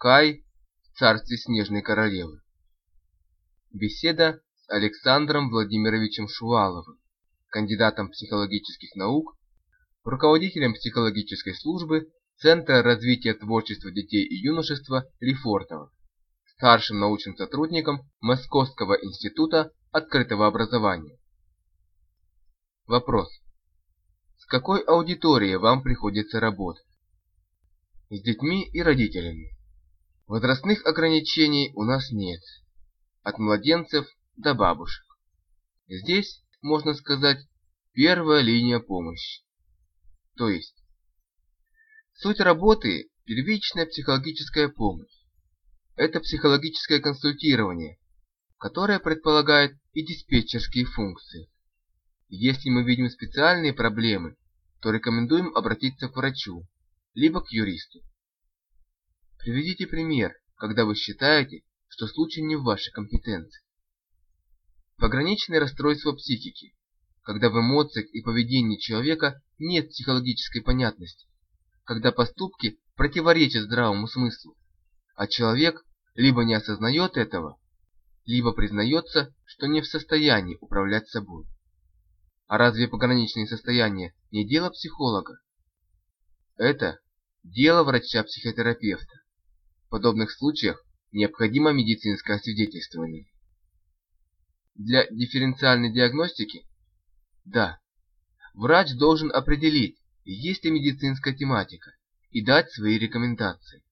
Кай в царстве Снежной Королевы. Беседа с Александром Владимировичем Шуваловым, кандидатом психологических наук, руководителем психологической службы Центра развития творчества детей и юношества Лефортово, старшим научным сотрудником Московского института открытого образования. Вопрос. С какой аудиторией вам приходится работать? С детьми и родителями. Возрастных ограничений у нас нет. От младенцев до бабушек. Здесь, можно сказать, первая линия помощи. То есть, суть работы – первичная психологическая помощь. Это психологическое консультирование, которое предполагает и диспетчерские функции. Если мы видим специальные проблемы, то рекомендуем обратиться к врачу, либо к юристу. Приведите пример, когда вы считаете, что случай не в вашей компетенции. Пограничное расстройство психики, когда в эмоциях и поведении человека нет психологической понятности, когда поступки противоречат здравому смыслу, а человек либо не осознает этого, либо признается, что не в состоянии управлять собой. А разве пограничные состояния не дело психолога? Это дело врача-психотерапевта. В подобных случаях необходимо медицинское освидетельствование. Для дифференциальной диагностики? Да. Врач должен определить, есть ли медицинская тематика, и дать свои рекомендации.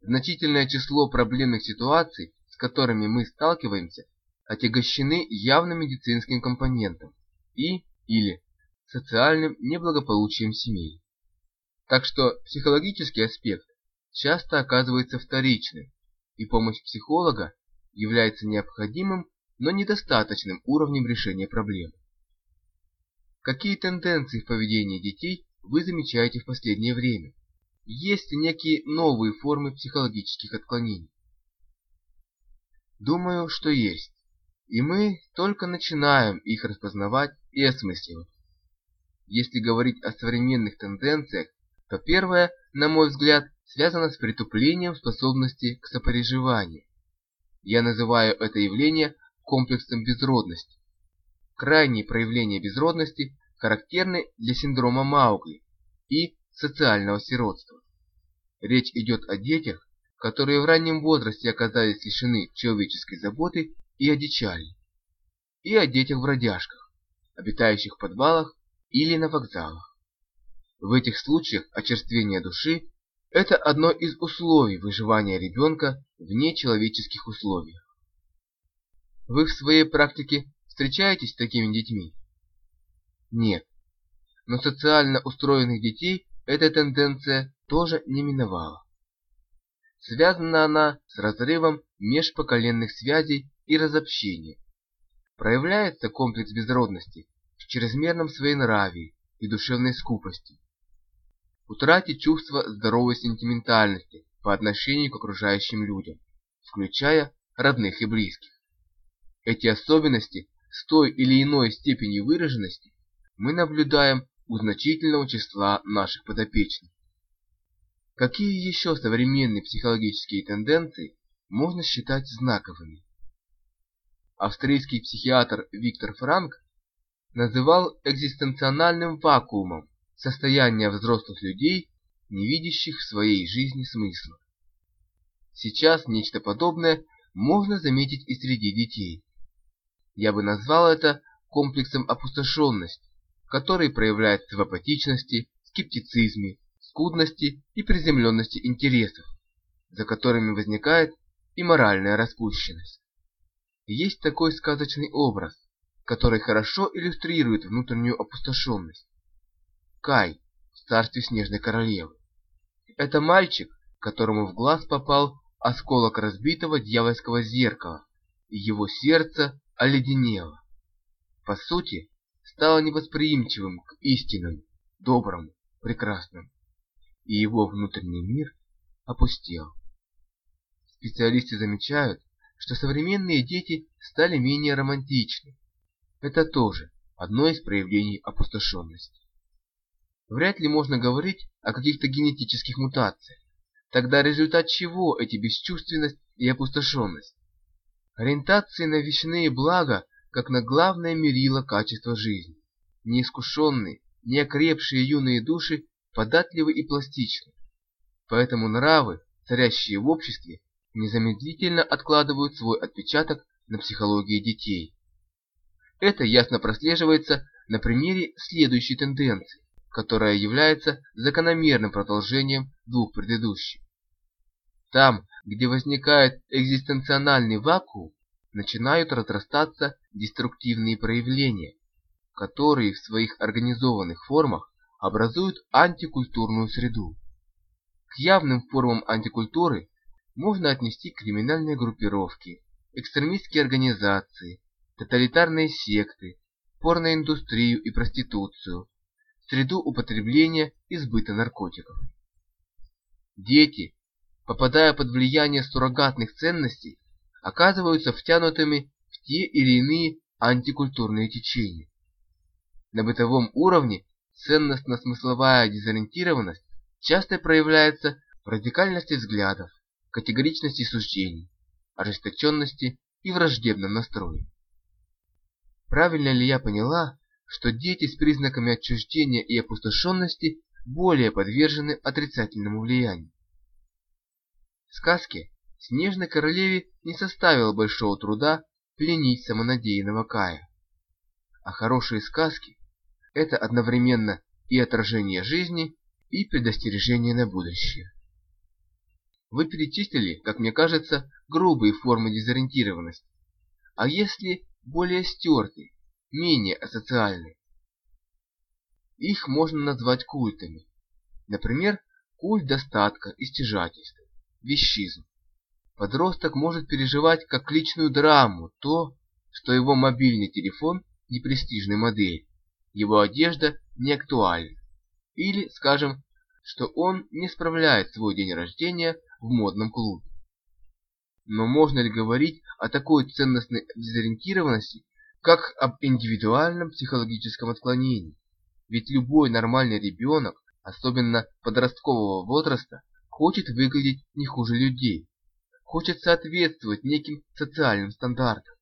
Значительное число проблемных ситуаций, с которыми мы сталкиваемся, отягощены явным медицинским компонентом и или социальным неблагополучием семей. Так что психологический аспект часто оказывается вторичным, и помощь психолога является необходимым, но недостаточным уровнем решения проблемы. Какие тенденции в поведении детей вы замечаете в последнее время? Есть ли некие новые формы психологических отклонений? Думаю, что есть, и мы только начинаем их распознавать и осмысливать. Если говорить о современных тенденциях, то первое, на мой взгляд, связано с притуплением способности к сопереживанию. Я называю это явление комплексом безродности. Крайние проявления безродности характерны для синдрома Маугли и социального сиротства. Речь идет о детях, которые в раннем возрасте оказались лишены человеческой заботы и одичали, и о детях-бродяжках, обитающих в подвалах или на вокзалах. В этих случаях очерствение души – это одно из условий выживания ребенка в нечеловеческих условиях. Вы в своей практике встречаетесь с такими детьми? Нет. Но социально устроенных детей эта тенденция тоже не миновала. Связана она с разрывом межпоколенных связей и разобщением. Проявляется комплекс безродности в чрезмерном своенравии и душевной скупости. Утрате чувства здоровой сентиментальности по отношению к окружающим людям, включая родных и близких. Эти особенности с той или иной степенью выраженности мы наблюдаем у значительного числа наших подопечных. Какие еще современные психологические тенденции можно считать знаковыми? Австрийский психиатр Виктор Франк называл экзистенциональным вакуумом состояние взрослых людей, не видящих в своей жизни смысла. Сейчас нечто подобное можно заметить и среди детей. Я бы назвал это комплексом опустошенности, который проявляется в апатичности, скептицизме, скудности и приземленности интересов, за которыми возникает и моральная распущенность. Есть такой сказочный образ, который хорошо иллюстрирует внутреннюю опустошенность. Кай в царстве Снежной Королевы. Это мальчик, которому в глаз попал осколок разбитого дьявольского зеркала, и его сердце оледенело. По сути, стало невосприимчивым к истинному, доброму, прекрасному, и его внутренний мир опустел. Специалисты замечают, что современные дети стали менее романтичны. Это тоже одно из проявлений опустошенности. Вряд ли можно говорить о каких-то генетических мутациях, Тогда результат чего эти бесчувственность и опустошенность? Ориентации на вечные блага, как на главное мерило качества жизни. Неискушенные, неокрепшие юные души податливы и пластичны. Поэтому нравы, царящие в обществе, незамедлительно откладывают свой отпечаток на психологии детей. Это ясно прослеживается на примере следующей тенденции, которая является закономерным продолжением двух предыдущих. Там, где возникает экзистенциональный вакуум, начинают разрастаться деструктивные проявления, которые в своих организованных формах образуют антикультурную среду. К явным формам антикультуры можно отнести криминальные группировки, экстремистские организации, тоталитарные секты, порноиндустрию и проституцию, среду употребления и наркотиков. Дети, попадая под влияние суррогатных ценностей, оказываются втянутыми в те или иные антикультурные течения. На бытовом уровне ценностно-смысловая дезориентированность часто проявляется в радикальности взглядов, категоричности суждений, ожесточенности и враждебном настрое. Правильно ли я поняла, что дети с признаками отчуждения и опустошенности более подвержены отрицательному влиянию? В сказке Снежной королеве не составило большого труда пленить самонадеянного Кая. А хорошие сказки – это одновременно и отражение жизни, и предостережение на будущее. Вы перечислили, как мне кажется, грубые формы дезориентированности. А если более стертые, менее асоциальные? Их можно назвать культами. Например, культ достатка и стяжательства, вещизм. Подросток может переживать как личную драму то, что его мобильный телефон не престижной модели, его одежда не актуальна, или, скажем, что он не справляет свой день рождения в модном клубе. Но можно ли говорить о такой ценностной дезориентированности, как об индивидуальном психологическом отклонении? Ведь любой нормальный ребенок, особенно подросткового возраста, хочет выглядеть не хуже людей, хочет соответствовать неким социальным стандартам.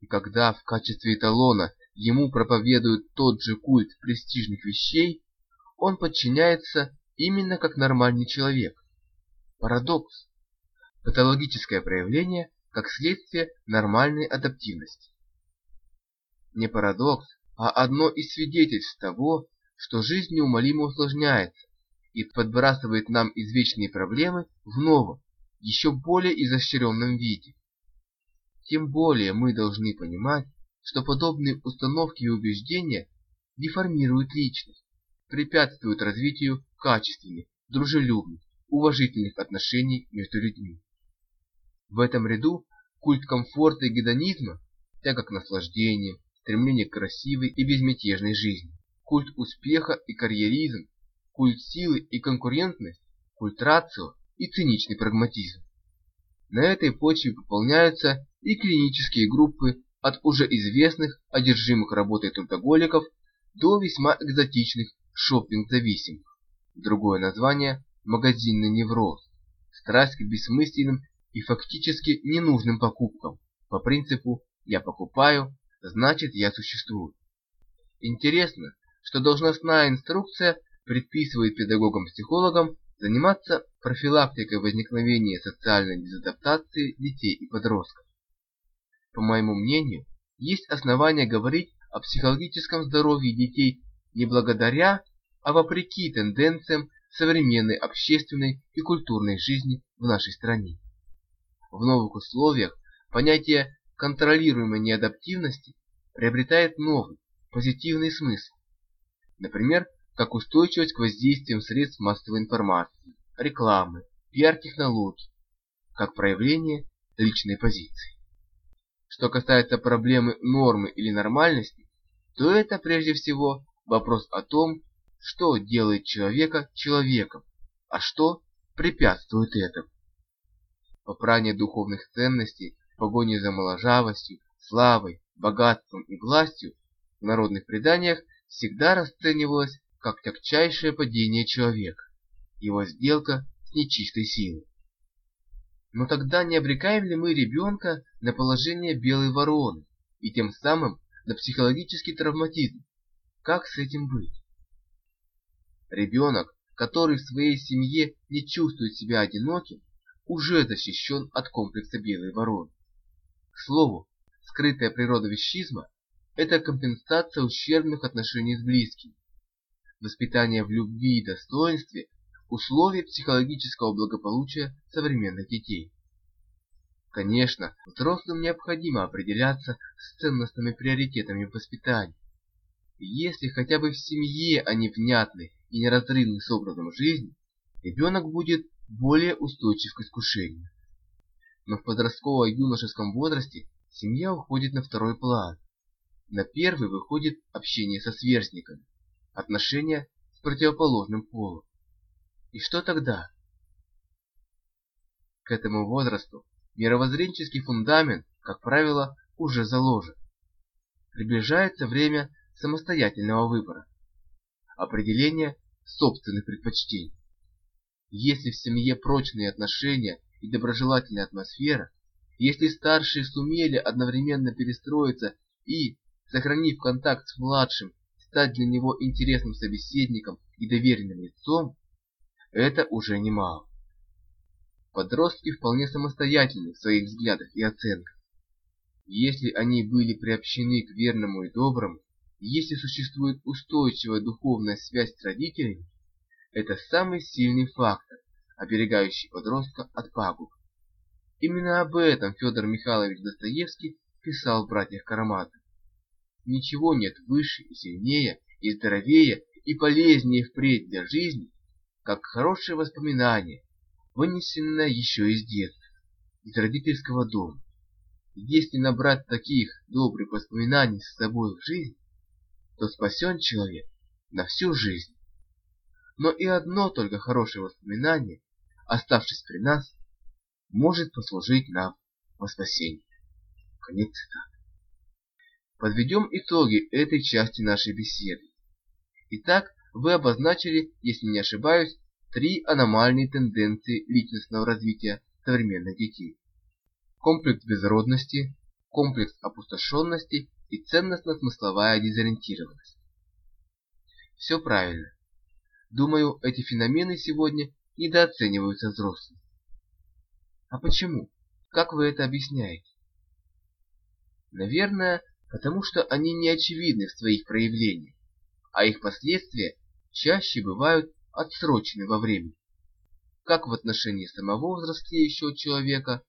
И когда в качестве эталона ему проповедуют тот же культ престижных вещей, он подчиняется именно как нормальный человек. Парадокс. Патологическое проявление как следствие нормальной адаптивности. Не парадокс, а одно из свидетельств того, что жизнь неумолимо усложняется и подбрасывает нам извечные проблемы в новом, еще более изощренном виде. Тем более мы должны понимать, что подобные установки и убеждения деформируют личность, препятствуют развитию качественных, дружелюбных, уважительных отношений между людьми. В этом ряду культ комфорта и гедонизма, тяга к наслаждениям, стремление к красивой и безмятежной жизни, культ успеха и карьеризм, культ силы и конкурентность, культ рацио и циничный прагматизм. На этой почве пополняются и клинические группы от уже известных одержимых работой трудоголиков до весьма экзотичных шопинг-зависимых. Другое название – магазинный невроз, страсть к бессмысленным и фактически ненужным покупкам, по принципу «я покупаю, значит я существую». Интересно, что должностная инструкция предписывает педагогам-психологам заниматься профилактикой возникновения социальной дезадаптации детей и подростков. По моему мнению, есть основания говорить о психологическом здоровье детей не благодаря, а вопреки тенденциям современной общественной и культурной жизни в нашей стране. В новых условиях понятие контролируемой неадаптивности приобретает новый, позитивный смысл. Например, как устойчивость к воздействиям средств массовой информации, рекламы, пиар-технологий, как проявление личной позиции. Что касается проблемы нормы или нормальности, то это прежде всего вопрос о том, что делает человека человеком, а что препятствует этому. Попрание духовных ценностей в погоне за моложавостью, славой, богатством и властью в народных преданиях всегда расценивалось как тягчайшее падение человека, его сделка с нечистой силы. Но тогда не обрекаем ли мы ребенка на положение белой вороны и тем самым на психологический травматизм? Как с этим быть? Ребенок, который в своей семье не чувствует себя одиноким, уже защищен от комплекса белой вороны. К слову, скрытая природа вещизма – это компенсация ущербных отношений с близкими. Воспитание в любви и достоинстве – условие психологического благополучия современных детей. Конечно, взрослым необходимо определяться с ценностными приоритетами воспитания. Если хотя бы в семье они внятны и неразрывны с образом жизни, ребенок будет более устойчив к искушению. Но в подростково-юношеском возрасте семья уходит на второй план. На первый выходит общение со сверстниками, отношения с противоположным полом. И что тогда? К этому возрасту мировоззренческий фундамент, как правило, уже заложен. Приближается время самостоятельного выбора, определения собственных предпочтений. Если в семье прочные отношения и доброжелательная атмосфера, если старшие сумели одновременно перестроиться и, сохранив контакт с младшим, стать для него интересным собеседником и доверенным лицом, это уже немало. Подростки вполне самостоятельны в своих взглядах и оценках. Если они были приобщены к верному и доброму, если существует устойчивая духовная связь с родителями, это самый сильный фактор, оберегающий подростка от пагуб. Именно об этом Федор Михайлович Достоевский писал в «Братьях Карамазовых». Ничего нет выше и сильнее, и здоровее, и полезнее впредь для жизни, как хорошее воспоминание, вынесенное еще из детства, из родительского дома. Если набрать таких добрых воспоминаний с собой в жизнь, то спасен человек на всю жизнь. Но и одно только хорошее воспоминание, оставшись при нас, может послужить нам во спасение. Конец цитаты. Подведем итоги этой части нашей беседы. Итак, вы обозначили, если не ошибаюсь, три аномальные тенденции личностного развития современных детей. Комплекс безродности, комплекс опустошенности и ценностно-смысловая дезориентированность. Все правильно. Думаю, эти феномены сегодня недооцениваются взрослыми. А почему? Как вы это объясняете? Наверное, потому что они не очевидны в своих проявлениях, а их последствия чаще бывают отсрочены во времени, как в отношении самого взрослеющего человека,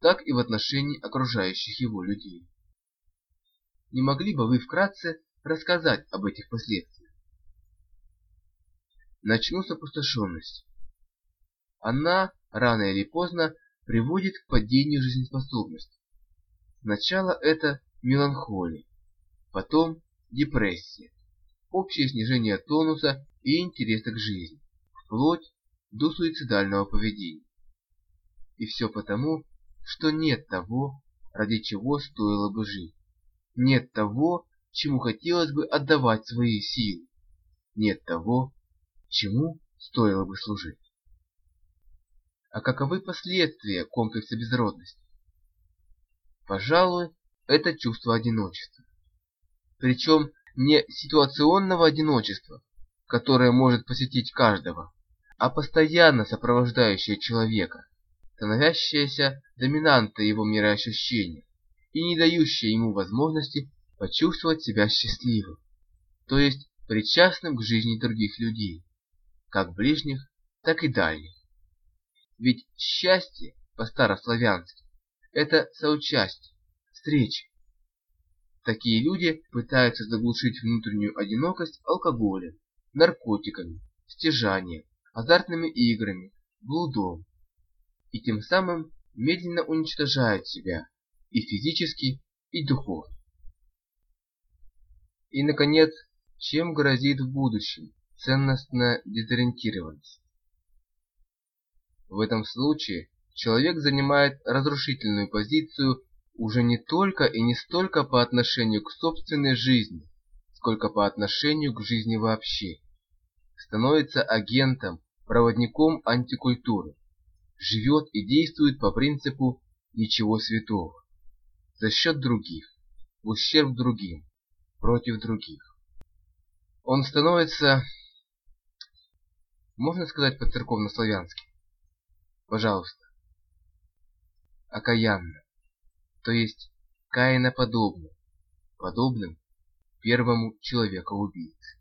так и в отношении окружающих его людей. Не могли бы вы вкратце рассказать об этих последствиях? Начну с опустошенности. Она, рано или поздно, приводит к падению жизнеспособности. Сначала это меланхолия, потом депрессия, общее снижение тонуса и интереса к жизни, вплоть до суицидального поведения. И все потому, что нет того, ради чего стоило бы жить. Нет того, чему хотелось бы отдавать свои силы. Нет того, чему стоило бы служить. А каковы последствия комплекса безродности? Пожалуй, это чувство одиночества. Причем не ситуационного одиночества, которое может посетить каждого, а постоянно сопровождающее человека, становящееся доминантой его мироощущения и не дающее ему возможности почувствовать себя счастливым, то есть причастным к жизни других людей как ближних, так и дальних. Ведь счастье по-старославянски – это соучастие, встреча. Такие люди пытаются заглушить внутреннюю одинокость алкоголем, наркотиками, стяжанием, азартными играми, блудом. И тем самым медленно уничтожают себя и физически, и духовно. И, наконец, чем грозит в будущем ценностная дезориентированность. В этом случае человек занимает разрушительную позицию уже не только и не столько по отношению к собственной жизни, сколько по отношению к жизни вообще. Становится агентом, проводником антикультуры, живет и действует по принципу «ничего святого», за счет других, ущерб другим, против других. Он становится, можно сказать по-церковно-славянски, пожалуйста, окаянным, то есть каиноподобным, подобным первому человека-убийце.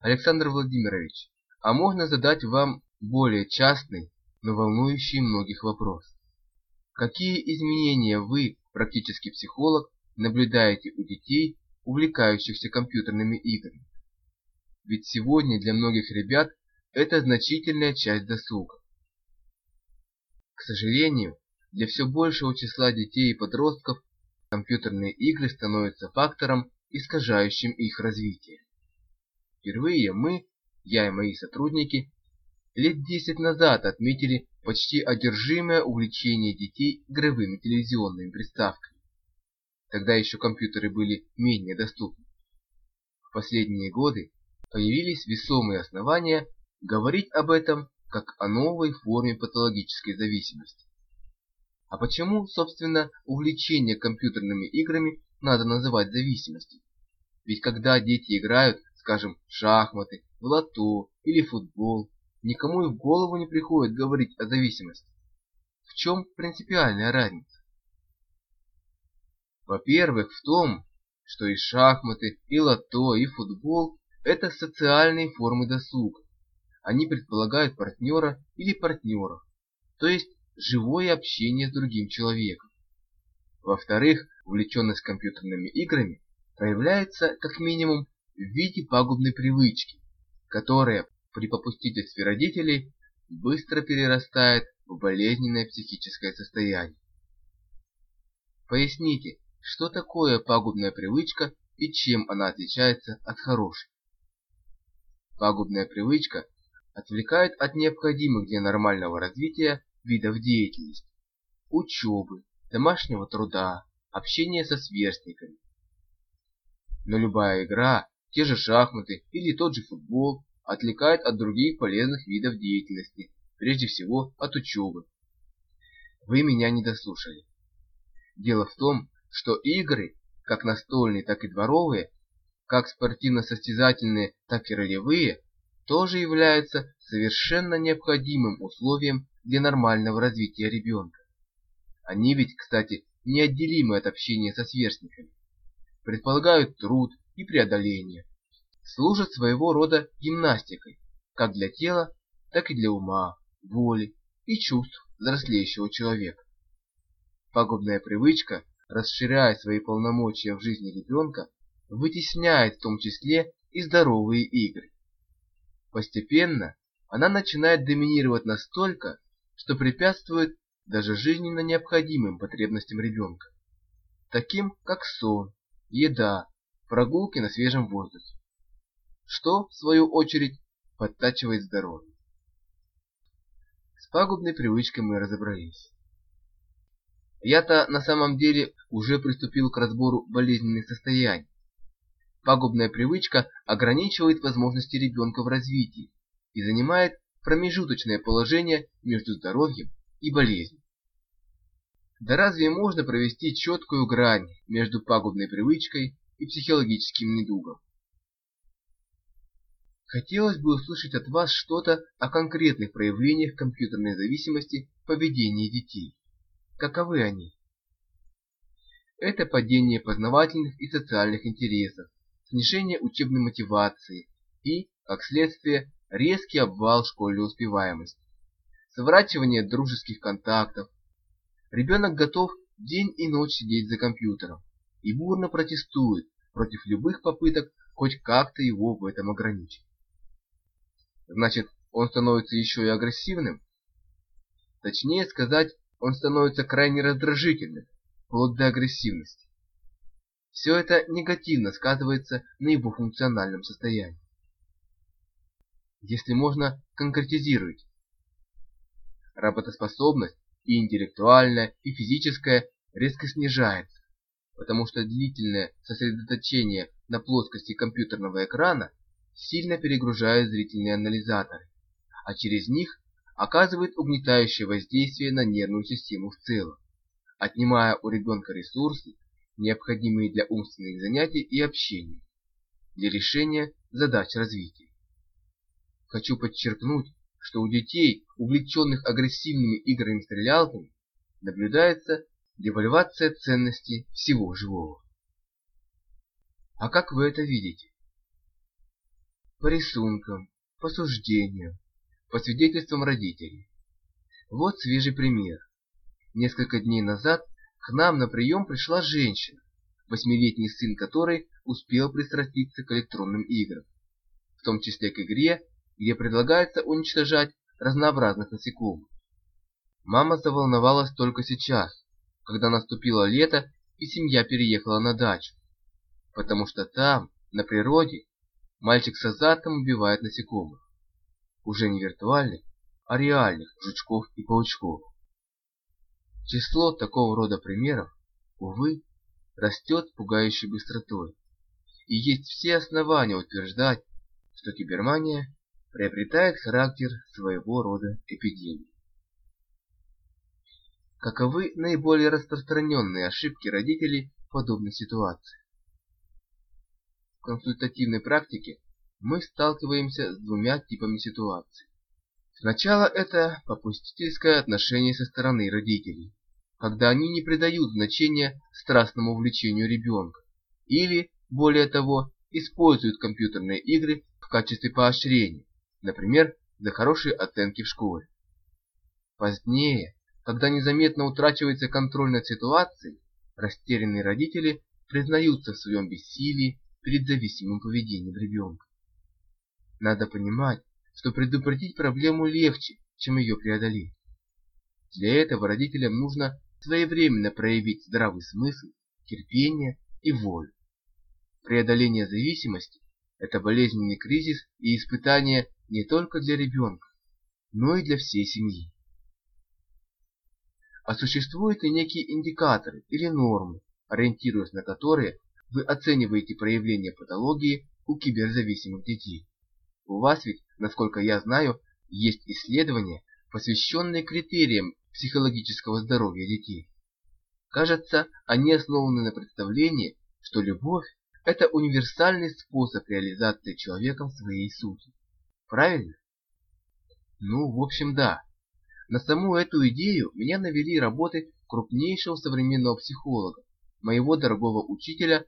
Александр Владимирович, а можно задать вам более частный, но волнующий многих вопрос? Какие изменения вы, практический психолог, наблюдаете у детей, увлекающихся компьютерными играми? Ведь сегодня для многих ребят это значительная часть досуга. К сожалению, для все большего числа детей и подростков компьютерные игры становятся фактором, искажающим их развитие. Впервые мы, я и мои сотрудники, лет 10 назад отметили почти одержимое увлечение детей игровыми телевизионными приставками. Тогда еще компьютеры были менее доступны. В последние годы появились весомые основания говорить об этом как о новой форме патологической зависимости. А почему, собственно, увлечение компьютерными играми надо называть зависимостью? Ведь когда дети играют, скажем, в шахматы, в лото или футбол, никому и в голову не приходит говорить о зависимости. В чем принципиальная разница? Во-первых, в том, что и шахматы, и лото, и футбол – это социальные формы досуга. Они предполагают партнера или партнеров, то есть живое общение с другим человеком. Во-вторых, увлеченность компьютерными играми проявляется как минимум в виде пагубной привычки, которая при попустительстве родителей быстро перерастает в болезненное психическое состояние. Поясните, что такое пагубная привычка и чем она отличается от хорошей? Пагубная привычка отвлекает от необходимых для нормального развития видов деятельности, учебы, домашнего труда, общения со сверстниками. Но любая игра, те же шахматы или тот же футбол отвлекает от других полезных видов деятельности, прежде всего от учебы. Вы меня не дослушали. Дело в том, что игры, как настольные, так и дворовые, как спортивно-состязательные, так и ролевые, тоже являются совершенно необходимым условием для нормального развития ребенка. Они ведь, кстати, неотделимы от общения со сверстниками, предполагают труд и преодоление, служат своего рода гимнастикой, как для тела, так и для ума, воли и чувств взрослеющего человека. Пагубная привычка, расширяя свои полномочия в жизни ребенка, вытесняет в том числе и здоровые игры. Постепенно она начинает доминировать настолько, что препятствует даже жизненно необходимым потребностям ребенка, таким как сон, еда, прогулки на свежем воздухе, что, в свою очередь, подтачивает здоровье. С пагубной привычкой мы разобрались. Я-то на самом деле уже приступил к разбору болезненных состояний. Пагубная привычка ограничивает возможности ребенка в развитии и занимает промежуточное положение между здоровьем и болезнью. Да разве можно провести четкую грань между пагубной привычкой и психологическим недугом? Хотелось бы услышать от вас что-то о конкретных проявлениях компьютерной зависимости в поведении детей. Каковы они? Это падение познавательных и социальных интересов, снижение учебной мотивации и, как следствие, резкий обвал школьной успеваемости, сворачивание дружеских контактов. Ребенок готов день и ночь сидеть за компьютером и бурно протестует против любых попыток хоть как-то его в этом ограничить. Значит, он становится еще и агрессивным? Точнее сказать, он становится крайне раздражительным, вплоть до агрессивности. Все это негативно сказывается на его функциональном состоянии если можно конкретизировать. Работоспособность и интеллектуальная, и физическая резко снижается, потому что длительное сосредоточение на плоскости компьютерного экрана сильно перегружают зрительные анализаторы, а через них оказывает угнетающее воздействие на нервную систему в целом, отнимая у ребенка ресурсы, необходимые для умственных занятий и общения, для решения задач развития. Хочу подчеркнуть, что у детей, увлеченных агрессивными играми-стрелялками, наблюдается девальвация ценности всего живого. А как вы это видите? По рисункам, по суждениям, по свидетельствам родителей. Вот свежий пример. Несколько дней назад к нам на прием пришла женщина, восьмилетний сын которой успел пристраститься к электронным играм, в том числе к игре, где предлагается уничтожать разнообразных насекомых. Мама заволновалась только сейчас, когда наступило лето и семья переехала на дачу, потому что там, на природе, мальчик с азартом убивает насекомых. Уже не виртуальных, а реальных жучков и паучков. Число такого рода примеров, увы, растет пугающей быстротой, и есть все основания утверждать, что кибермания приобретает характер своего рода эпидемии. Каковы наиболее распространенные ошибки родителей в подобной ситуации? В консультативной практике мы сталкиваемся с двумя типами ситуаций. Сначала это попустительское отношение со стороны родителей, когда они не придают значения страстному увлечению ребенка, или, более того, используют компьютерные игры в качестве поощрения, например, за хорошие оценки в школе. Позднее, когда незаметно утрачивается контроль над ситуацией, растерянные родители признаются в своем бессилии перед зависимым поведением ребенка. Надо понимать, что предупредить проблему легче, чем ее преодолеть. Для этого родителям нужно своевременно проявить здравый смысл, терпение и волю. Преодоление зависимости – это болезненный кризис и испытание не только для ребенка, но и для всей семьи а существуют и некие индикаторы или нормы, ориентируясь на которые вы оцениваете проявление патологии у киберзависимых детей. У вас ведь, насколько я знаю, есть исследования, посвященные критериям психологического здоровья детей. Кажется, они основаны на представлении, что любовь – это универсальный способ реализации человеком своей сути. Правильно? Ну, в общем, да. На саму эту идею меня навели работы крупнейшего современного психолога, моего дорогого учителя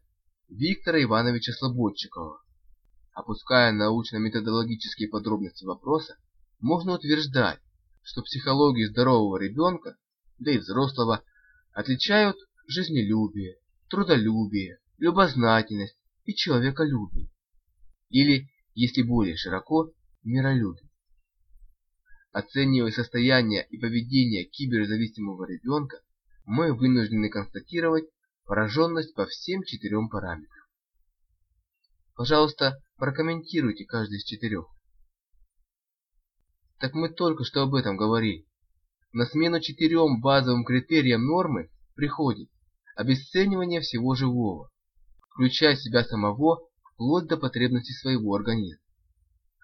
Виктора Ивановича Слободчикова. Опуская научно-методологические подробности вопроса, можно утверждать, что психологию здорового ребенка, да и взрослого, отличают жизнелюбие, трудолюбие, любознательность и человеколюбие. Или, если более широко, миролюбие. Оценивая состояние и поведение киберзависимого ребенка, мы вынуждены констатировать пораженность по всем четырем параметрам. Пожалуйста, прокомментируйте каждый из четырех. Так мы только что об этом говорили. На смену четырем базовым критериям нормы приходит обесценивание всего живого, включая себя самого вплоть до потребностей своего организма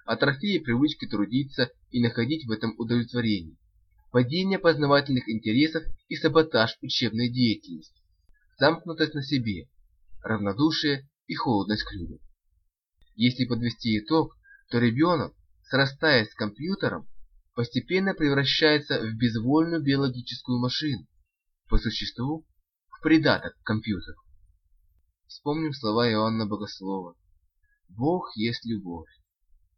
атрофия привычки трудиться и находить в этом удовлетворение, падение познавательных интересов и саботаж учебной деятельности, замкнутость на себе, равнодушие и холодность к людям. Если подвести итог, то ребенок, срастаясь с компьютером, постепенно превращается в безвольную биологическую машину, по существу в придаток к компьютеру. Вспомним слова Иоанна Богослова. Бог есть любовь.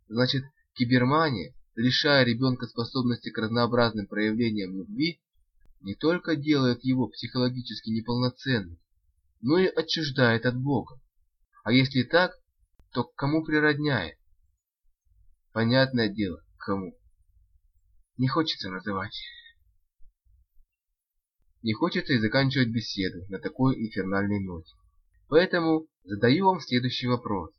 Значит, кибермания, лишая ребенка способности к разнообразным проявлениям любви, не только делает его психологически неполноценным, но и отчуждает от Бога. А если так, то к кому природняет? Понятное дело, кому. Не хочется называть. Не хочется и заканчивать беседу на такой инфернальной ноте. Поэтому задаю вам следующий вопрос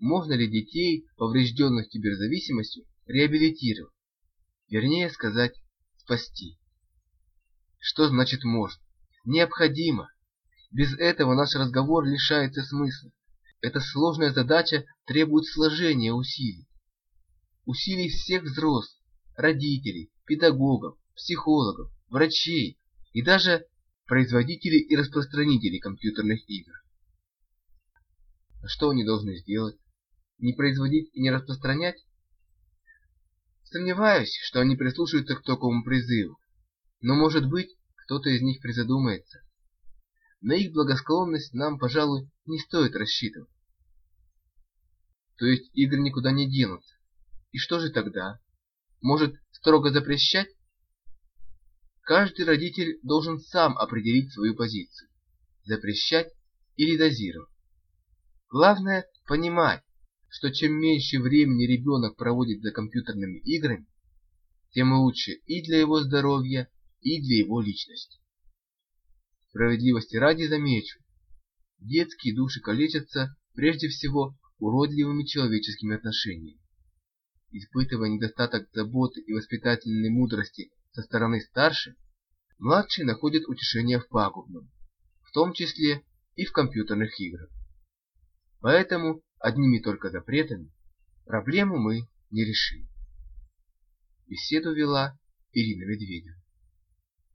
можно ли детей, поврежденных киберзависимостью, реабилитировать, вернее сказать, спасти. Что значит можно? Необходимо. Без этого наш разговор лишается смысла. эта сложная задача требует сложения усилий. Усилий всех взрослых, родителей, педагогов, психологов, врачей и даже производителей и распространителей компьютерных игр. А что они должны сделать? Не производить и не распространять? Сомневаюсь, что они прислушаются к такому призыву, но, может быть, кто-то из них призадумается. На их благосклонность нам, пожалуй, не стоит рассчитывать. То есть игры никуда не денутся. И что же тогда? Может, строго запрещать? Каждый родитель должен сам определить свою позицию. Запрещать или дозировать. Главное понимать, что чем меньше времени ребенок проводит за компьютерными играми, тем лучше и для его здоровья, и для его личности. Справедливости ради замечу, детские души калечатся прежде всего уродливыми человеческими отношениями. Испытывая недостаток заботы и воспитательной мудрости со стороны старших, младшие находят утешение в пагубном, в том числе и в компьютерных играх. Поэтому одними только запретами проблему мы не решим. Беседу вела Ирина Медведева.